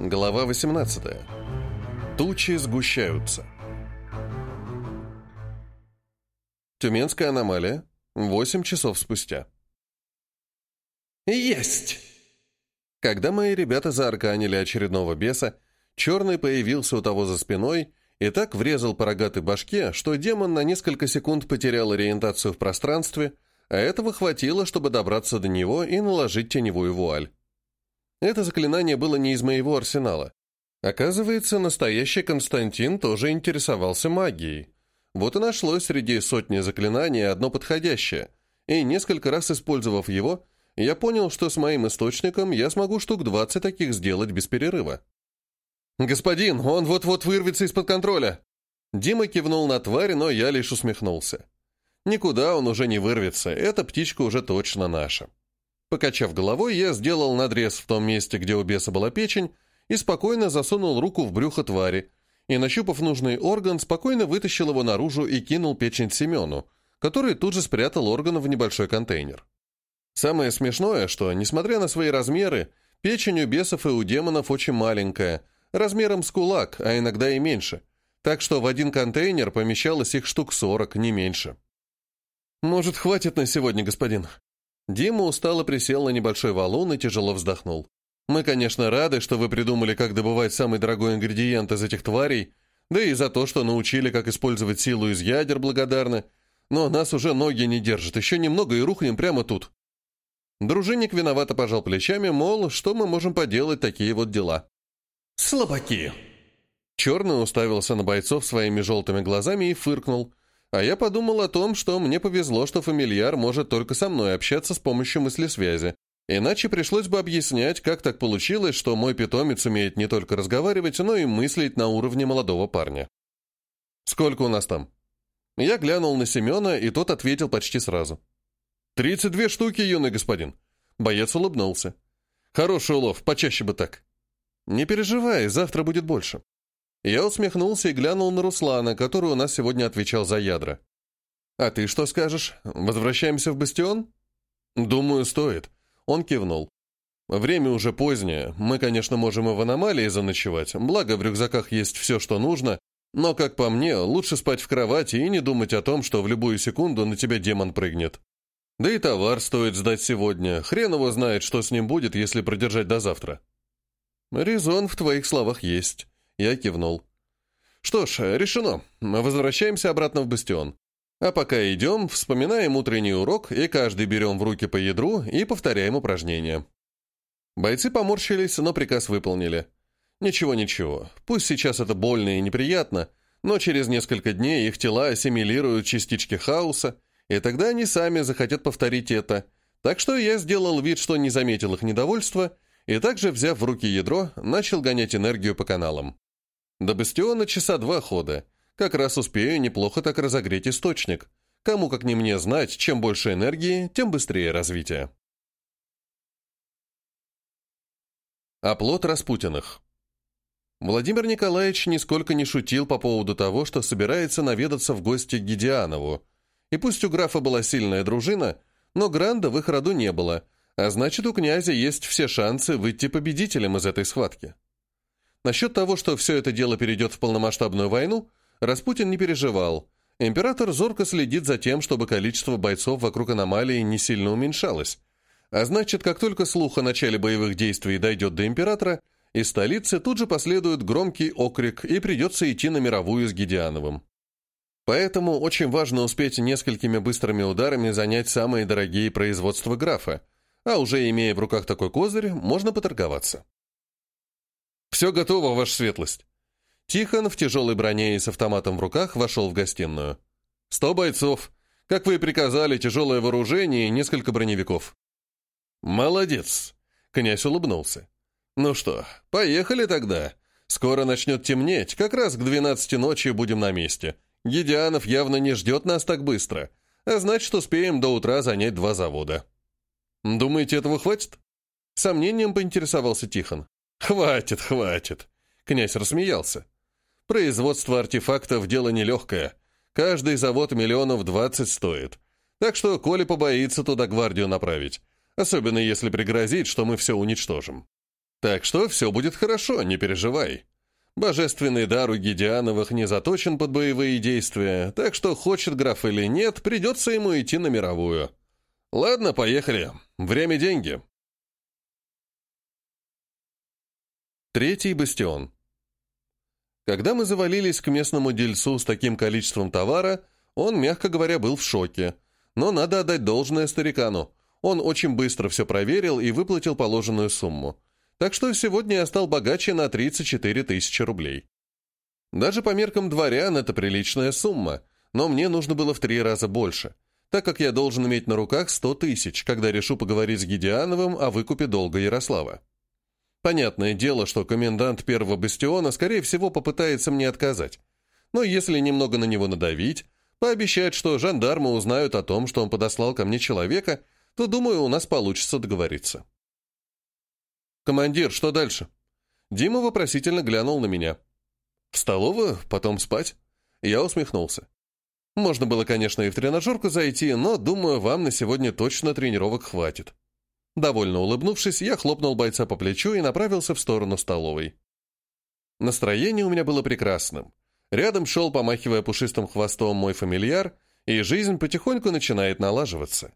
Глава 18. Тучи сгущаются. Тюменская аномалия. 8 часов спустя. Есть! Когда мои ребята заарканили очередного беса, черный появился у того за спиной и так врезал по рогатой башке, что демон на несколько секунд потерял ориентацию в пространстве, а этого хватило, чтобы добраться до него и наложить теневую вуаль. Это заклинание было не из моего арсенала. Оказывается, настоящий Константин тоже интересовался магией. Вот и нашлось среди сотни заклинаний одно подходящее, и несколько раз использовав его, я понял, что с моим источником я смогу штук 20 таких сделать без перерыва. «Господин, он вот-вот вырвется из-под контроля!» Дима кивнул на тварь, но я лишь усмехнулся. «Никуда он уже не вырвется, эта птичка уже точно наша». Покачав головой, я сделал надрез в том месте, где у беса была печень, и спокойно засунул руку в брюхо твари, и, нащупав нужный орган, спокойно вытащил его наружу и кинул печень Семену, который тут же спрятал орган в небольшой контейнер. Самое смешное, что, несмотря на свои размеры, печень у бесов и у демонов очень маленькая, размером с кулак, а иногда и меньше, так что в один контейнер помещалось их штук сорок, не меньше. «Может, хватит на сегодня, господин?» Дима устало присел на небольшой валун и тяжело вздохнул. «Мы, конечно, рады, что вы придумали, как добывать самый дорогой ингредиент из этих тварей, да и за то, что научили, как использовать силу из ядер, благодарны. Но нас уже ноги не держат, еще немного и рухнем прямо тут». Дружинник виновато пожал плечами, мол, что мы можем поделать такие вот дела. «Слабаки!» Черный уставился на бойцов своими желтыми глазами и фыркнул – а я подумал о том, что мне повезло, что фамильяр может только со мной общаться с помощью мыслесвязи. Иначе пришлось бы объяснять, как так получилось, что мой питомец умеет не только разговаривать, но и мыслить на уровне молодого парня. «Сколько у нас там?» Я глянул на Семена, и тот ответил почти сразу. «Тридцать две штуки, юный господин». Боец улыбнулся. «Хороший улов, почаще бы так». «Не переживай, завтра будет больше». Я усмехнулся и глянул на Руслана, который у нас сегодня отвечал за ядра. «А ты что скажешь? Возвращаемся в бастион?» «Думаю, стоит». Он кивнул. «Время уже позднее. Мы, конечно, можем и в аномалии заночевать, благо в рюкзаках есть все, что нужно, но, как по мне, лучше спать в кровати и не думать о том, что в любую секунду на тебя демон прыгнет. Да и товар стоит сдать сегодня. Хрен его знает, что с ним будет, если продержать до завтра». «Резон в твоих словах есть». Я кивнул. «Что ж, решено. Возвращаемся обратно в бастион. А пока идем, вспоминаем утренний урок, и каждый берем в руки по ядру и повторяем упражнения». Бойцы поморщились, но приказ выполнили. Ничего-ничего, пусть сейчас это больно и неприятно, но через несколько дней их тела ассимилируют частички хаоса, и тогда они сами захотят повторить это. Так что я сделал вид, что не заметил их недовольства, и также, взяв в руки ядро, начал гонять энергию по каналам. До бастиона часа два хода. Как раз успею неплохо так разогреть источник. Кому как не мне знать, чем больше энергии, тем быстрее развитие. Оплот Распутиных Владимир Николаевич нисколько не шутил по поводу того, что собирается наведаться в гости к Гедианову. И пусть у графа была сильная дружина, но Гранда в их роду не было, а значит, у князя есть все шансы выйти победителем из этой схватки. Насчет того, что все это дело перейдет в полномасштабную войну, Распутин не переживал. Император зорко следит за тем, чтобы количество бойцов вокруг аномалии не сильно уменьшалось. А значит, как только слух о начале боевых действий дойдет до императора, из столицы тут же последует громкий окрик и придется идти на мировую с Гедиановым. Поэтому очень важно успеть несколькими быстрыми ударами занять самые дорогие производства графа, а уже имея в руках такой козырь, можно поторговаться. «Все готово, ваша светлость». Тихон в тяжелой броне и с автоматом в руках вошел в гостиную. «Сто бойцов. Как вы и приказали, тяжелое вооружение и несколько броневиков». «Молодец!» — князь улыбнулся. «Ну что, поехали тогда. Скоро начнет темнеть, как раз к двенадцати ночи будем на месте. Гедианов явно не ждет нас так быстро, а значит, успеем до утра занять два завода». «Думаете, этого хватит?» Сомнением поинтересовался Тихон. «Хватит, хватит!» Князь рассмеялся. «Производство артефактов – дело нелегкое. Каждый завод миллионов двадцать стоит. Так что Коля побоится туда гвардию направить. Особенно если пригрозить, что мы все уничтожим». Так что все будет хорошо, не переживай. Божественный дар у Гедиановых не заточен под боевые действия, так что хочет граф или нет, придется ему идти на мировую. Ладно, поехали. Время – деньги. Третий бастион. Когда мы завалились к местному дельцу с таким количеством товара, он, мягко говоря, был в шоке. Но надо отдать должное старикану. Он очень быстро все проверил и выплатил положенную сумму. Так что сегодня я стал богаче на 34 тысячи рублей. Даже по меркам дворян это приличная сумма, но мне нужно было в три раза больше, так как я должен иметь на руках 100 тысяч, когда решу поговорить с Гедиановым о выкупе долга Ярослава. Понятное дело, что комендант первого бастиона, скорее всего, попытается мне отказать. Но если немного на него надавить, пообещать, что жандармы узнают о том, что он подослал ко мне человека, то, думаю, у нас получится договориться. «Командир, что дальше?» Дима вопросительно глянул на меня. «В столовую, потом спать?» Я усмехнулся. «Можно было, конечно, и в тренажерку зайти, но, думаю, вам на сегодня точно тренировок хватит». Довольно улыбнувшись, я хлопнул бойца по плечу и направился в сторону столовой. Настроение у меня было прекрасным. Рядом шел, помахивая пушистым хвостом, мой фамильяр, и жизнь потихоньку начинает налаживаться.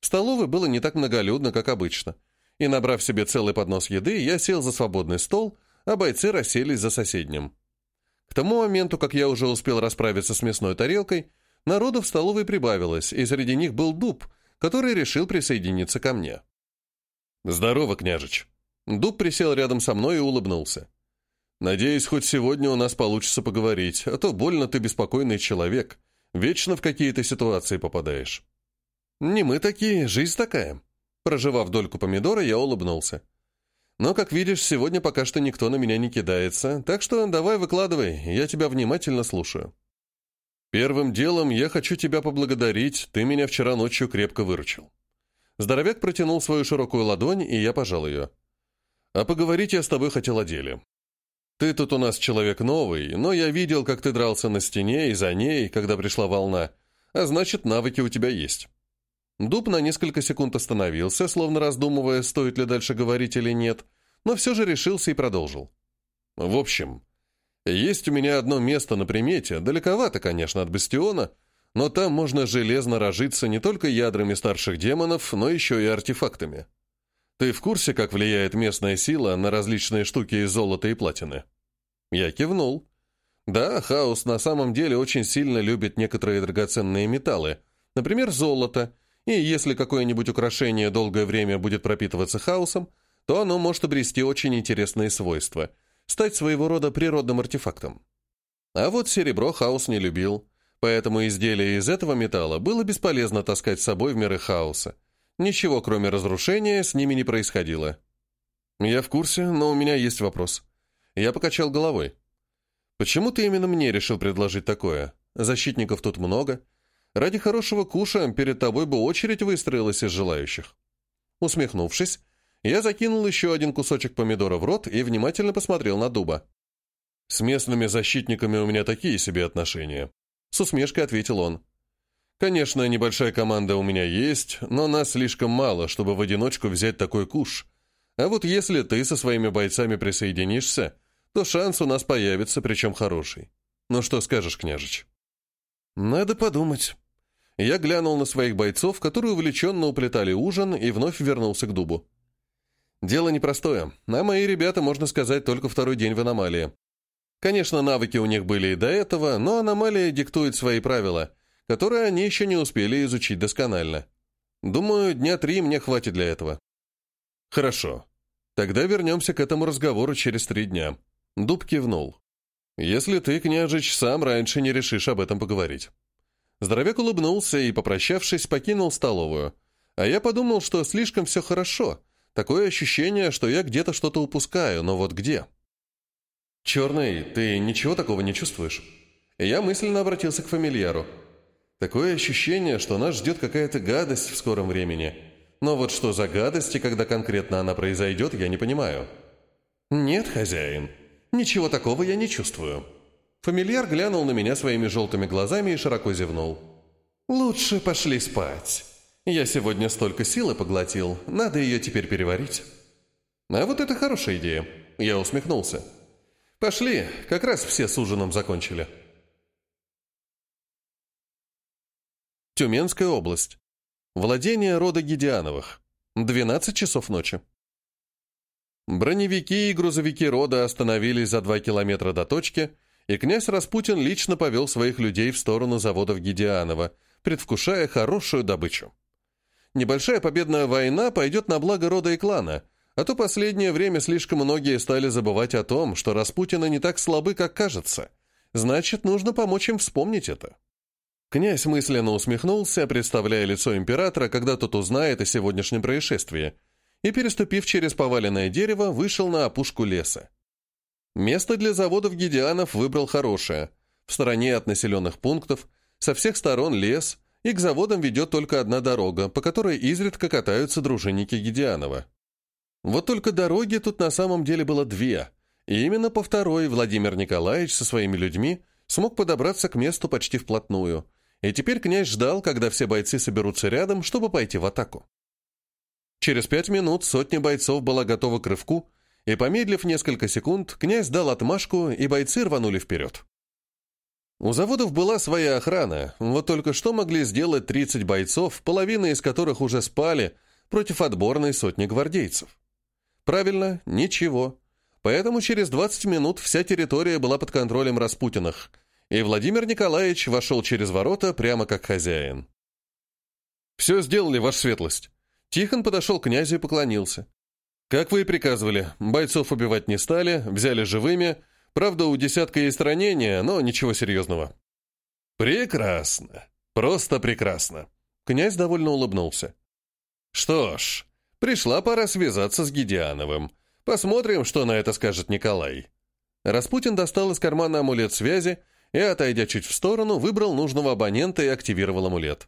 В столовой было не так многолюдно, как обычно, и, набрав себе целый поднос еды, я сел за свободный стол, а бойцы расселись за соседним. К тому моменту, как я уже успел расправиться с мясной тарелкой, народу в столовой прибавилось, и среди них был дуб, который решил присоединиться ко мне. «Здорово, княжич!» Дуб присел рядом со мной и улыбнулся. «Надеюсь, хоть сегодня у нас получится поговорить, а то больно ты беспокойный человек. Вечно в какие-то ситуации попадаешь». «Не мы такие, жизнь такая». Проживав дольку помидора, я улыбнулся. «Но, как видишь, сегодня пока что никто на меня не кидается, так что давай выкладывай, я тебя внимательно слушаю». «Первым делом я хочу тебя поблагодарить, ты меня вчера ночью крепко выручил». Здоровяк протянул свою широкую ладонь, и я пожал ее. «А поговорить я с тобой хотел о деле. Ты тут у нас человек новый, но я видел, как ты дрался на стене и за ней, когда пришла волна, а значит, навыки у тебя есть». Дуб на несколько секунд остановился, словно раздумывая, стоит ли дальше говорить или нет, но все же решился и продолжил. «В общем, есть у меня одно место на примете, далековато, конечно, от бастиона, но там можно железно разжиться не только ядрами старших демонов, но еще и артефактами. Ты в курсе, как влияет местная сила на различные штуки из золота и платины? Я кивнул. Да, хаос на самом деле очень сильно любит некоторые драгоценные металлы, например, золото, и если какое-нибудь украшение долгое время будет пропитываться хаосом, то оно может обрести очень интересные свойства, стать своего рода природным артефактом. А вот серебро хаос не любил, Поэтому изделие из этого металла было бесполезно таскать с собой в миры хаоса. Ничего, кроме разрушения, с ними не происходило. Я в курсе, но у меня есть вопрос. Я покачал головой. Почему ты именно мне решил предложить такое? Защитников тут много. Ради хорошего куша перед тобой бы очередь выстроилась из желающих. Усмехнувшись, я закинул еще один кусочек помидора в рот и внимательно посмотрел на дуба. С местными защитниками у меня такие себе отношения. С усмешкой ответил он. «Конечно, небольшая команда у меня есть, но нас слишком мало, чтобы в одиночку взять такой куш. А вот если ты со своими бойцами присоединишься, то шанс у нас появится, причем хороший. Ну что скажешь, княжич?» «Надо подумать». Я глянул на своих бойцов, которые увлеченно уплетали ужин, и вновь вернулся к дубу. Дело непростое, а мои ребята, можно сказать, только второй день в аномалии. Конечно, навыки у них были и до этого, но аномалия диктует свои правила, которые они еще не успели изучить досконально. Думаю, дня три мне хватит для этого. Хорошо. Тогда вернемся к этому разговору через три дня. Дуб кивнул. Если ты, княжич, сам раньше не решишь об этом поговорить. Здоровяк улыбнулся и, попрощавшись, покинул столовую. А я подумал, что слишком все хорошо. Такое ощущение, что я где-то что-то упускаю, но вот где? «Черный, ты ничего такого не чувствуешь?» Я мысленно обратился к фамильяру. «Такое ощущение, что нас ждет какая-то гадость в скором времени. Но вот что за гадость и когда конкретно она произойдет, я не понимаю». «Нет, хозяин, ничего такого я не чувствую». Фамильяр глянул на меня своими желтыми глазами и широко зевнул. «Лучше пошли спать. Я сегодня столько силы поглотил, надо ее теперь переварить». А вот это хорошая идея. Я усмехнулся. Пошли, как раз все с ужином закончили. Тюменская область. Владение рода Гедиановых. 12 часов ночи. Броневики и грузовики рода остановились за два километра до точки, и князь Распутин лично повел своих людей в сторону заводов Гедианова, предвкушая хорошую добычу. Небольшая победная война пойдет на благо рода и клана, а то последнее время слишком многие стали забывать о том, что Распутины не так слабы, как кажется. Значит, нужно помочь им вспомнить это. Князь мысленно усмехнулся, представляя лицо императора, когда тот узнает о сегодняшнем происшествии, и, переступив через поваленное дерево, вышел на опушку леса. Место для заводов Гедианов выбрал хорошее. В стороне от населенных пунктов, со всех сторон лес, и к заводам ведет только одна дорога, по которой изредка катаются дружинники Гедианова. Вот только дороги тут на самом деле было две, и именно по второй Владимир Николаевич со своими людьми смог подобраться к месту почти вплотную – и теперь князь ждал, когда все бойцы соберутся рядом, чтобы пойти в атаку. Через пять минут сотня бойцов была готова к рывку, и, помедлив несколько секунд, князь дал отмашку, и бойцы рванули вперед. У заводов была своя охрана, вот только что могли сделать 30 бойцов, половина из которых уже спали, против отборной сотни гвардейцев. Правильно, ничего. Поэтому через 20 минут вся территория была под контролем Распутиных, и Владимир Николаевич вошел через ворота прямо как хозяин. «Все сделали, ваша светлость». Тихон подошел к князю и поклонился. «Как вы и приказывали, бойцов убивать не стали, взяли живыми. Правда, у десятка есть ранения, но ничего серьезного». «Прекрасно. Просто прекрасно». Князь довольно улыбнулся. «Что ж, пришла пора связаться с Гедиановым. Посмотрим, что на это скажет Николай». Распутин достал из кармана амулет связи и, отойдя чуть в сторону, выбрал нужного абонента и активировал амулет.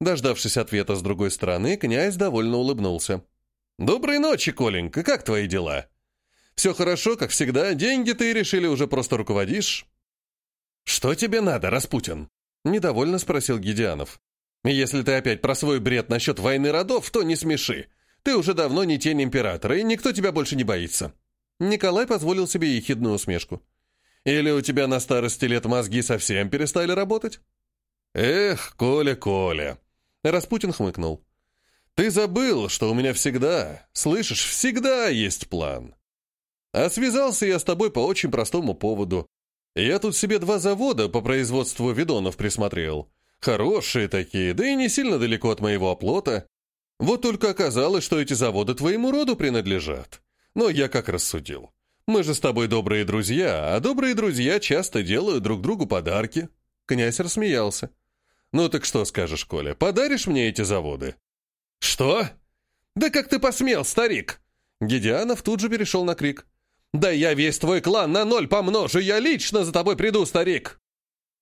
Дождавшись ответа с другой стороны, князь довольно улыбнулся. «Доброй ночи, Коленька, как твои дела? Все хорошо, как всегда, деньги ты решили уже просто руководишь?» «Что тебе надо, Распутин?» — недовольно спросил Гедианов. «Если ты опять про свой бред насчет войны родов, то не смеши. Ты уже давно не тень императора, и никто тебя больше не боится». Николай позволил себе ехидную усмешку. Или у тебя на старости лет мозги совсем перестали работать? Эх, Коля, Коля. Распутин хмыкнул. Ты забыл, что у меня всегда, слышишь, всегда есть план. А связался я с тобой по очень простому поводу. Я тут себе два завода по производству видонов присмотрел. Хорошие такие, да и не сильно далеко от моего оплота. Вот только оказалось, что эти заводы твоему роду принадлежат. Но я как рассудил. Мы же с тобой добрые друзья, а добрые друзья часто делают друг другу подарки». Князь рассмеялся. «Ну так что скажешь, Коля, подаришь мне эти заводы?» «Что? Да как ты посмел, старик?» Гедианов тут же перешел на крик. «Да я весь твой клан на ноль помножу, я лично за тобой приду, старик!»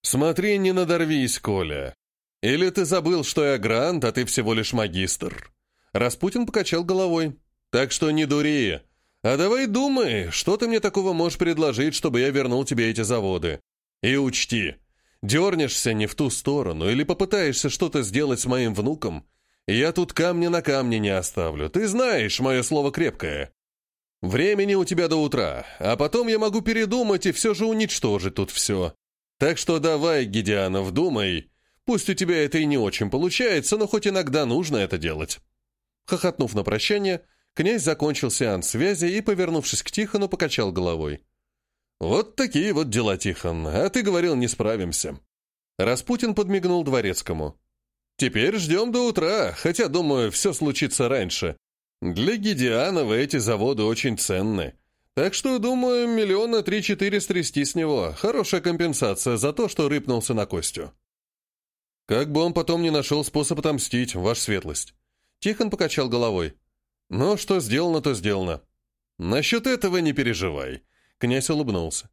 «Смотри, не надорвись, Коля. Или ты забыл, что я грант, а ты всего лишь магистр?» Распутин покачал головой. «Так что не дури. А давай думай, что ты мне такого можешь предложить, чтобы я вернул тебе эти заводы. И учти, дернешься не в ту сторону или попытаешься что-то сделать с моим внуком, я тут камня на камне не оставлю. Ты знаешь, мое слово крепкое. Времени у тебя до утра, а потом я могу передумать и все же уничтожить тут все. Так что давай, Гедианов, думай. Пусть у тебя это и не очень получается, но хоть иногда нужно это делать». Хохотнув на прощание, Князь закончил сеанс связи и, повернувшись к Тихону, покачал головой. «Вот такие вот дела, Тихон, а ты говорил, не справимся». Распутин подмигнул дворецкому. «Теперь ждем до утра, хотя, думаю, все случится раньше. Для Гедианова эти заводы очень ценны. Так что, думаю, миллиона три-четыре стрясти с него. Хорошая компенсация за то, что рыпнулся на Костю». «Как бы он потом не нашел способ отомстить, ваша светлость». Тихон покачал головой. Но что сделано, то сделано. Насчет этого не переживай. Князь улыбнулся.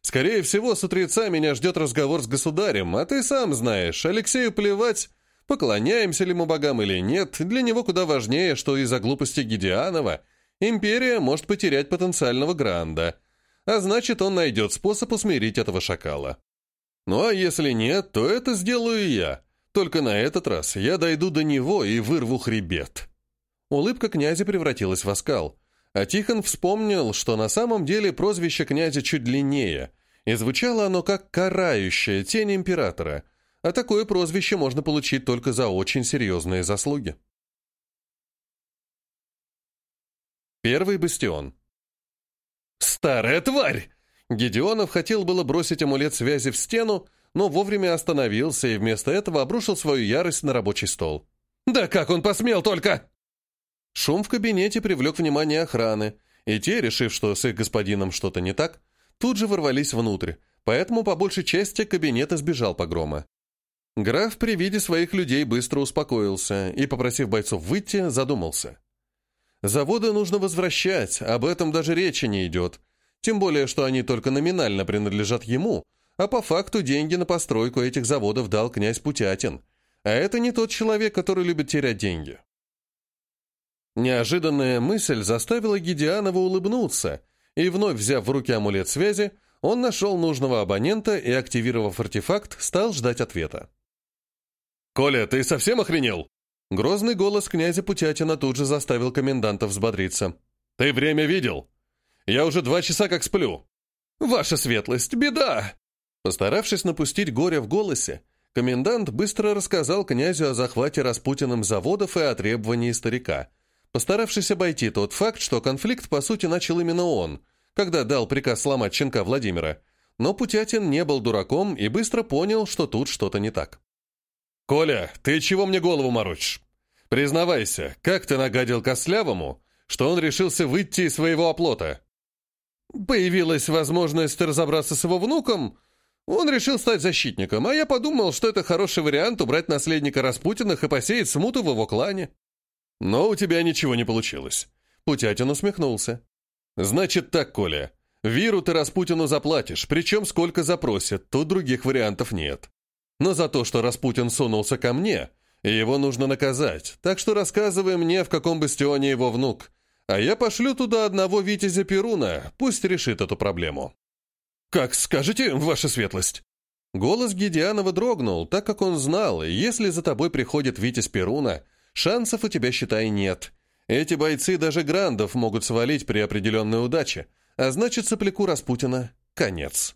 Скорее всего, с утреца меня ждет разговор с государем, а ты сам знаешь, Алексею плевать, поклоняемся ли мы богам или нет, для него куда важнее, что из-за глупости Гедианова империя может потерять потенциального гранда, а значит, он найдет способ усмирить этого шакала. Ну а если нет, то это сделаю я. Только на этот раз я дойду до него и вырву хребет. Улыбка князя превратилась в оскал, А Тихон вспомнил, что на самом деле прозвище князя чуть длиннее, и звучало оно как «карающая тень императора», а такое прозвище можно получить только за очень серьезные заслуги. Первый бастион. «Старая тварь!» Гедеонов хотел было бросить амулет связи в стену, но вовремя остановился и вместо этого обрушил свою ярость на рабочий стол. «Да как он посмел только!» Шум в кабинете привлек внимание охраны, и те, решив, что с их господином что-то не так, тут же ворвались внутрь, поэтому по большей части кабинет избежал погрома. Граф при виде своих людей быстро успокоился и, попросив бойцов выйти, задумался. Заводы нужно возвращать, об этом даже речи не идет, тем более, что они только номинально принадлежат ему, а по факту деньги на постройку этих заводов дал князь Путятин, а это не тот человек, который любит терять деньги. Неожиданная мысль заставила Гедеанова улыбнуться, и вновь взяв в руки амулет связи, он нашел нужного абонента и, активировав артефакт, стал ждать ответа. «Коля, ты совсем охренел?» Грозный голос князя Путятина тут же заставил коменданта взбодриться. «Ты время видел? Я уже два часа как сплю». «Ваша светлость, беда!» Постаравшись напустить горе в голосе, комендант быстро рассказал князю о захвате Распутиным заводов и о требовании старика, постаравшись обойти тот факт, что конфликт, по сути, начал именно он, когда дал приказ сломать щенка Владимира. Но Путятин не был дураком и быстро понял, что тут что-то не так. «Коля, ты чего мне голову морочишь? Признавайся, как ты нагадил Кослявому, что он решился выйти из своего оплота?» «Появилась возможность разобраться с его внуком», он решил стать защитником, а я подумал, что это хороший вариант убрать наследника Распутиных и посеять смуту в его клане. Но у тебя ничего не получилось. Путятин усмехнулся. Значит так, Коля. Виру ты Распутину заплатишь, причем сколько запросят, тут других вариантов нет. Но за то, что Распутин сунулся ко мне, его нужно наказать, так что рассказывай мне, в каком бастионе его внук, а я пошлю туда одного Витязя Перуна, пусть решит эту проблему. «Как скажете, ваша светлость?» Голос Гедеанова дрогнул, так как он знал, если за тобой приходит Витязь Перуна, шансов у тебя, считай, нет. Эти бойцы даже грандов могут свалить при определенной удаче, а значит, сопляку Распутина конец.